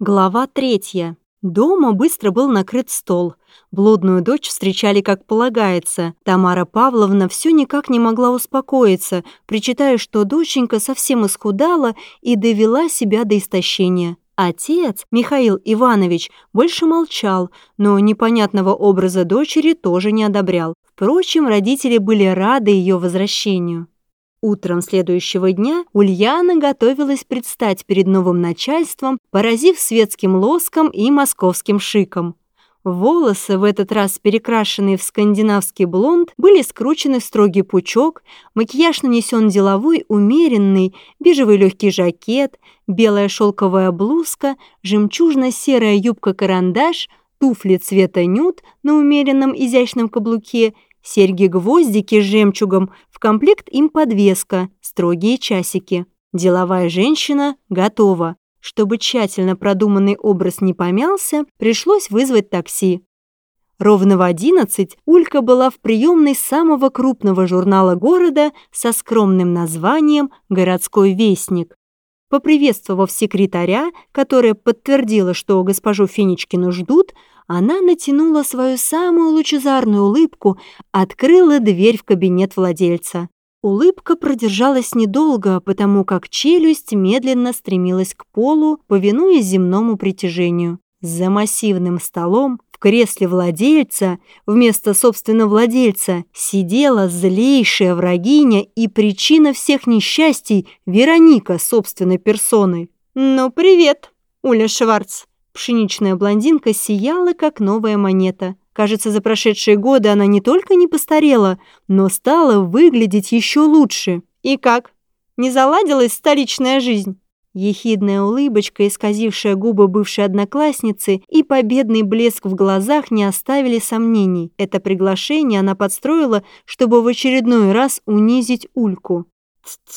Глава третья. Дома быстро был накрыт стол. Блудную дочь встречали как полагается. Тамара Павловна все никак не могла успокоиться, причитая, что доченька совсем исхудала и довела себя до истощения. Отец, Михаил Иванович, больше молчал, но непонятного образа дочери тоже не одобрял. Впрочем, родители были рады ее возвращению. Утром следующего дня Ульяна готовилась предстать перед новым начальством, поразив светским лоском и московским шиком. Волосы, в этот раз перекрашенные в скандинавский блонд, были скручены в строгий пучок, макияж нанесен деловой, умеренный, бежевый легкий жакет, белая шелковая блузка, жемчужно-серая юбка-карандаш, туфли цвета нюд на умеренном изящном каблуке – серьги-гвоздики с жемчугом, в комплект им подвеска, строгие часики. Деловая женщина готова. Чтобы тщательно продуманный образ не помялся, пришлось вызвать такси. Ровно в одиннадцать Улька была в приемной самого крупного журнала города со скромным названием «Городской вестник». Поприветствовав секретаря, которая подтвердила, что госпожу Финичкину ждут, она натянула свою самую лучезарную улыбку, открыла дверь в кабинет владельца. Улыбка продержалась недолго, потому как челюсть медленно стремилась к полу, повинуясь земному притяжению. За массивным столом в кресле владельца вместо собственного владельца сидела злейшая врагиня и причина всех несчастий Вероника собственной персоной. «Ну, привет, Уля Шварц!» Пшеничная блондинка сияла, как новая монета. Кажется, за прошедшие годы она не только не постарела, но стала выглядеть еще лучше. И как? Не заладилась столичная жизнь? Ехидная улыбочка, исказившая губы бывшей одноклассницы, и победный блеск в глазах не оставили сомнений. Это приглашение она подстроила, чтобы в очередной раз унизить Ульку.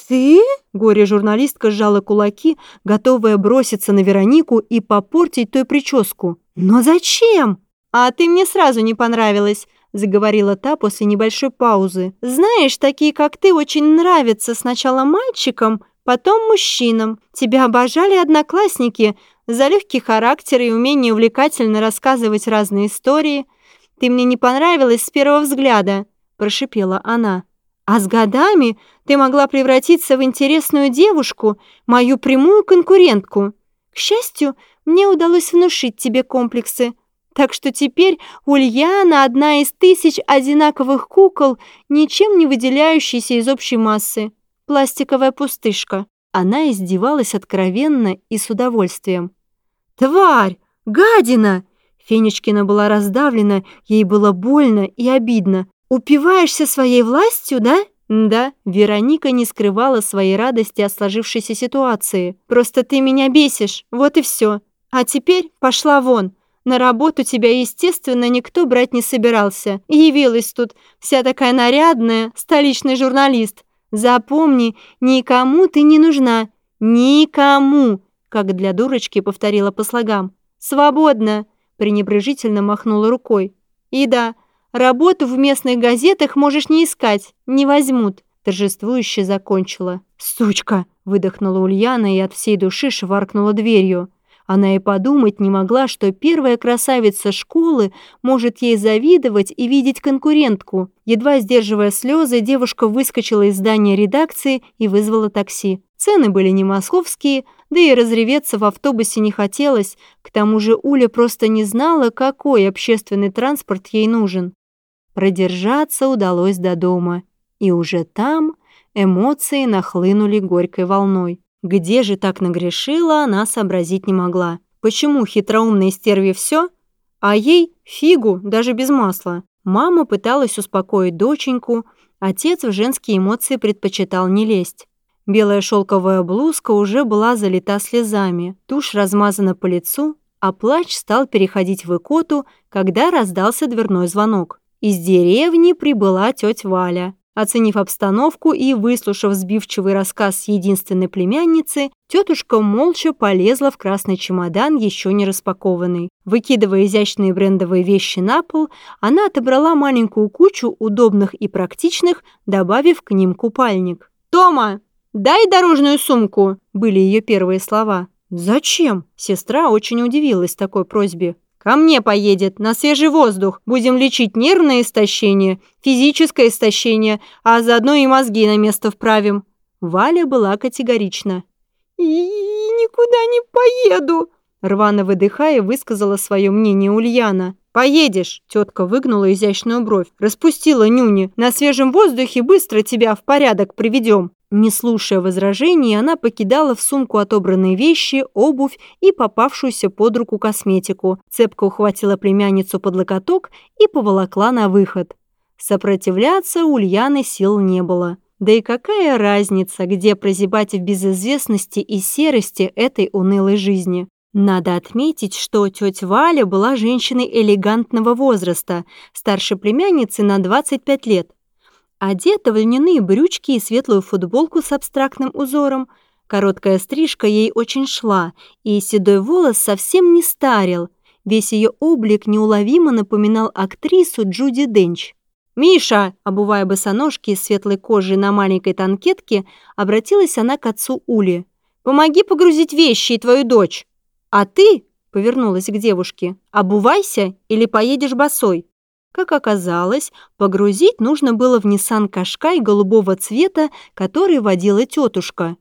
«Ты?» — горе-журналистка сжала кулаки, готовая броситься на Веронику и попортить той прическу. «Но зачем?» «А ты мне сразу не понравилась», — заговорила та после небольшой паузы. «Знаешь, такие, как ты, очень нравятся сначала мальчикам, потом мужчинам. Тебя обожали одноклассники за легкий характер и умение увлекательно рассказывать разные истории. Ты мне не понравилась с первого взгляда», — прошипела она. А с годами ты могла превратиться в интересную девушку, мою прямую конкурентку. К счастью, мне удалось внушить тебе комплексы. Так что теперь Ульяна одна из тысяч одинаковых кукол, ничем не выделяющейся из общей массы. Пластиковая пустышка. Она издевалась откровенно и с удовольствием. «Тварь! Гадина!» Фенечкина была раздавлена, ей было больно и обидно. «Упиваешься своей властью, да?» Да, Вероника не скрывала своей радости от сложившейся ситуации. «Просто ты меня бесишь, вот и все. А теперь пошла вон. На работу тебя, естественно, никто брать не собирался. Явилась тут вся такая нарядная, столичный журналист. Запомни, никому ты не нужна. Никому!» Как для дурочки повторила по слогам. «Свободно!» пренебрежительно махнула рукой. «И да, Работу в местных газетах можешь не искать, не возьмут», торжествующе закончила. «Сучка!» – выдохнула Ульяна и от всей души шваркнула дверью. Она и подумать не могла, что первая красавица школы может ей завидовать и видеть конкурентку. Едва сдерживая слезы, девушка выскочила из здания редакции и вызвала такси. Цены были не московские, да и разреветься в автобусе не хотелось, к тому же Уля просто не знала, какой общественный транспорт ей нужен. Продержаться удалось до дома, и уже там эмоции нахлынули горькой волной. Где же так нагрешила, она сообразить не могла. Почему хитроумной стерве все, а ей фигу даже без масла? Мама пыталась успокоить доченьку, отец в женские эмоции предпочитал не лезть. Белая шелковая блузка уже была залита слезами, тушь размазана по лицу, а плач стал переходить в икоту, когда раздался дверной звонок. Из деревни прибыла тетя Валя. Оценив обстановку и выслушав сбивчивый рассказ единственной племянницы, тетушка молча полезла в красный чемодан, еще не распакованный. Выкидывая изящные брендовые вещи на пол, она отобрала маленькую кучу удобных и практичных, добавив к ним купальник. «Тома, дай дорожную сумку!» – были ее первые слова. «Зачем?» Сестра очень удивилась такой просьбе. «Ко мне поедет, на свежий воздух. Будем лечить нервное истощение, физическое истощение, а заодно и мозги на место вправим». Валя была категорична. «И никуда не поеду», рвано выдыхая, высказала свое мнение Ульяна. «Поедешь!» – тетка выгнула изящную бровь. «Распустила нюни. На свежем воздухе быстро тебя в порядок приведем». Не слушая возражений, она покидала в сумку отобранные вещи, обувь и попавшуюся под руку косметику. Цепко ухватила племянницу под локоток и поволокла на выход. Сопротивляться Ульяны сил не было. Да и какая разница, где прозябать в безызвестности и серости этой унылой жизни? Надо отметить, что тетя Валя была женщиной элегантного возраста, старше племянницы на 25 лет. Одета в льняные брючки и светлую футболку с абстрактным узором. Короткая стрижка ей очень шла, и седой волос совсем не старил. Весь ее облик неуловимо напоминал актрису Джуди Денч. «Миша!» – обувая босоножки из светлой кожи на маленькой танкетке, обратилась она к отцу Ули. «Помоги погрузить вещи и твою дочь!» «А ты», — повернулась к девушке, — «обувайся или поедешь босой». Как оказалось, погрузить нужно было в Nissan Qashqai голубого цвета, который водила тетушка.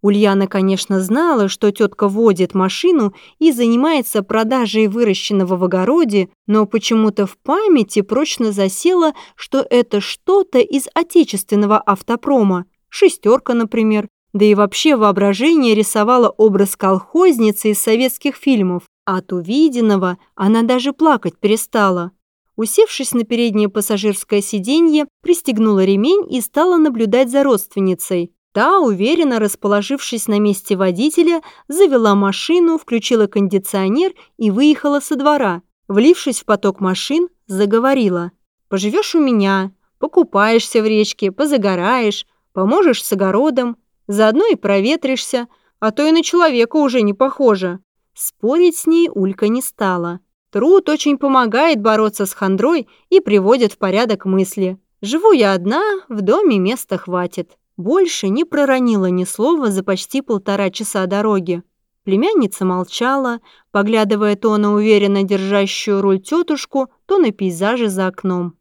Ульяна, конечно, знала, что тетка водит машину и занимается продажей выращенного в огороде, но почему-то в памяти прочно засела, что это что-то из отечественного автопрома. Шестерка, например, да и вообще воображение рисовало образ колхозницы из советских фильмов. От увиденного она даже плакать перестала. Усевшись на переднее пассажирское сиденье, пристегнула ремень и стала наблюдать за родственницей. Та, уверенно расположившись на месте водителя, завела машину, включила кондиционер и выехала со двора. Влившись в поток машин, заговорила. «Поживешь у меня, покупаешься в речке, позагораешь, поможешь с огородом, Заодно и проветришься, а то и на человека уже не похоже». Спорить с ней Улька не стала. Труд очень помогает бороться с хандрой и приводит в порядок мысли. «Живу я одна, в доме места хватит». Больше не проронила ни слова за почти полтора часа дороги. Племянница молчала, поглядывая то на уверенно держащую руль тетушку, то на пейзажи за окном.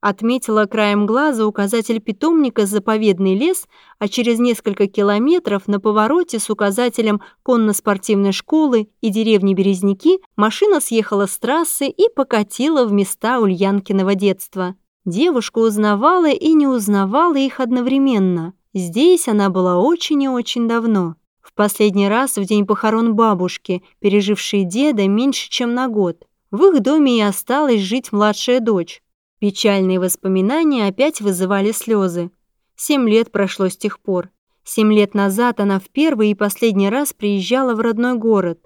Отметила краем глаза указатель питомника «Заповедный лес», а через несколько километров на повороте с указателем конно-спортивной школы и деревни Березники машина съехала с трассы и покатила в места Ульянкиного детства. Девушка узнавала и не узнавала их одновременно. Здесь она была очень и очень давно. В последний раз в день похорон бабушки, пережившей деда меньше, чем на год. В их доме и осталась жить младшая дочь. Печальные воспоминания опять вызывали слезы. Семь лет прошло с тех пор. Семь лет назад она в первый и последний раз приезжала в родной город.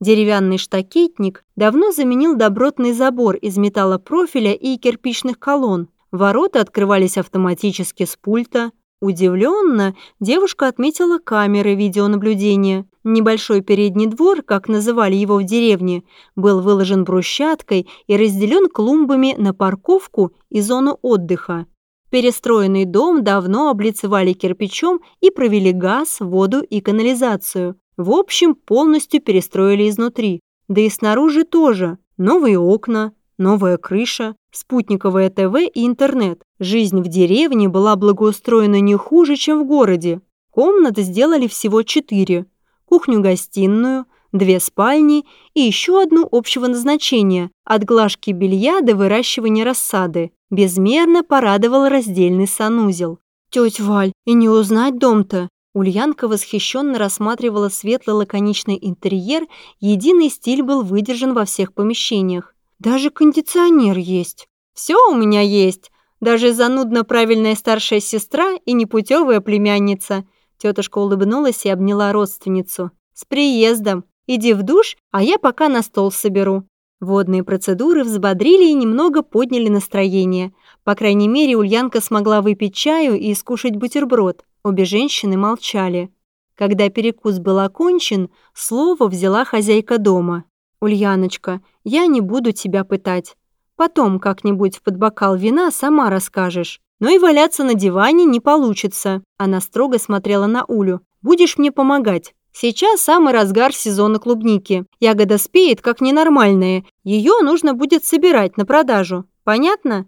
Деревянный штакетник давно заменил добротный забор из металлопрофиля и кирпичных колонн. Ворота открывались автоматически с пульта. Удивленно девушка отметила камеры видеонаблюдения. Небольшой передний двор, как называли его в деревне, был выложен брусчаткой и разделен клумбами на парковку и зону отдыха. Перестроенный дом давно облицевали кирпичом и провели газ, воду и канализацию. В общем, полностью перестроили изнутри. Да и снаружи тоже. Новые окна, новая крыша, спутниковое ТВ и интернет. Жизнь в деревне была благоустроена не хуже, чем в городе. Комнат сделали всего четыре. Кухню-гостиную, две спальни и еще одну общего назначения – от глажки белья до выращивания рассады. Безмерно порадовал раздельный санузел. «Тетя Валь, и не узнать дом-то!» Ульянка восхищенно рассматривала светлый лаконичный интерьер, единый стиль был выдержан во всех помещениях. Даже кондиционер есть. Все у меня есть. Даже занудно правильная старшая сестра и непутевая племянница. Тетушка улыбнулась и обняла родственницу. С приездом. Иди в душ, а я пока на стол соберу. Водные процедуры взбодрили и немного подняли настроение. По крайней мере, Ульянка смогла выпить чаю и скушать бутерброд. Обе женщины молчали. Когда перекус был окончен, слово взяла хозяйка дома. «Ульяночка, я не буду тебя пытать. Потом как-нибудь под бокал вина сама расскажешь. Но и валяться на диване не получится». Она строго смотрела на Улю. «Будешь мне помогать. Сейчас самый разгар сезона клубники. Ягода спеет, как ненормальная. Ее нужно будет собирать на продажу. Понятно?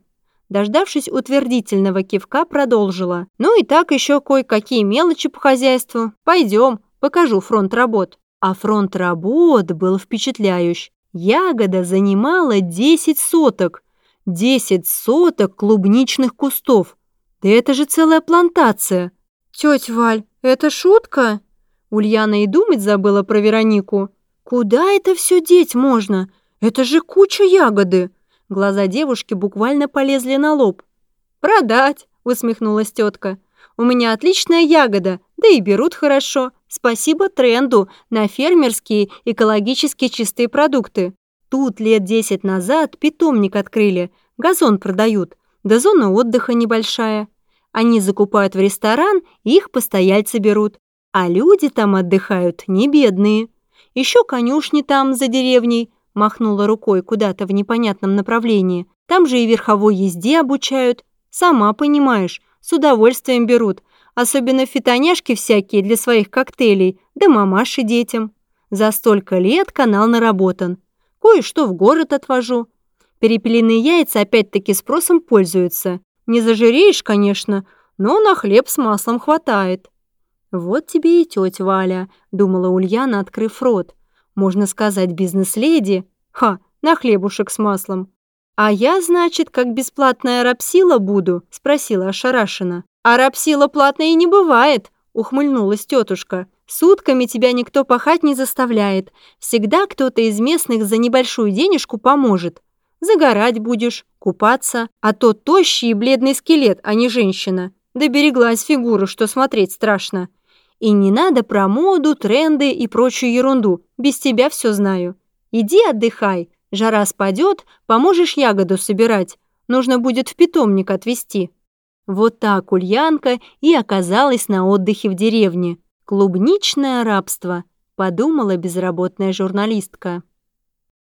Дождавшись утвердительного кивка, продолжила. Ну и так еще кое-какие мелочи по хозяйству. Пойдем, покажу фронт работ. А фронт работ был впечатляющий. Ягода занимала 10 соток. 10 соток клубничных кустов. Да это же целая плантация. Тетя Валь, это шутка? Ульяна и думать забыла про Веронику. Куда это все деть можно? Это же куча ягоды. Глаза девушки буквально полезли на лоб. «Продать!» — усмехнулась тетка. «У меня отличная ягода, да и берут хорошо. Спасибо тренду на фермерские экологически чистые продукты. Тут лет десять назад питомник открыли, газон продают, да зона отдыха небольшая. Они закупают в ресторан, их постояльцы берут. А люди там отдыхают не бедные. Еще конюшни там за деревней, махнула рукой куда-то в непонятном направлении. Там же и верховой езде обучают. Сама понимаешь, с удовольствием берут. Особенно фитоняшки всякие для своих коктейлей, да мамаши детям. За столько лет канал наработан. Кое-что в город отвожу. Перепелиные яйца опять-таки спросом пользуются. Не зажиреешь, конечно, но на хлеб с маслом хватает. «Вот тебе и тетя Валя», — думала Ульяна, открыв рот. «Можно сказать, бизнес-леди. Ха, на хлебушек с маслом». «А я, значит, как бесплатная рапсила буду?» — спросила ошарашенно. «А рапсила платной и не бывает», — ухмыльнулась тетушка. «Сутками тебя никто пахать не заставляет. Всегда кто-то из местных за небольшую денежку поможет. Загорать будешь, купаться, а то тощий и бледный скелет, а не женщина. Добереглась фигура, что смотреть страшно. И не надо про моду, тренды и прочую ерунду. Без тебя все знаю. Иди отдыхай. Жара спадет, поможешь ягоду собирать. Нужно будет в питомник отвезти. Вот так Ульянка и оказалась на отдыхе в деревне. Клубничное рабство, подумала безработная журналистка.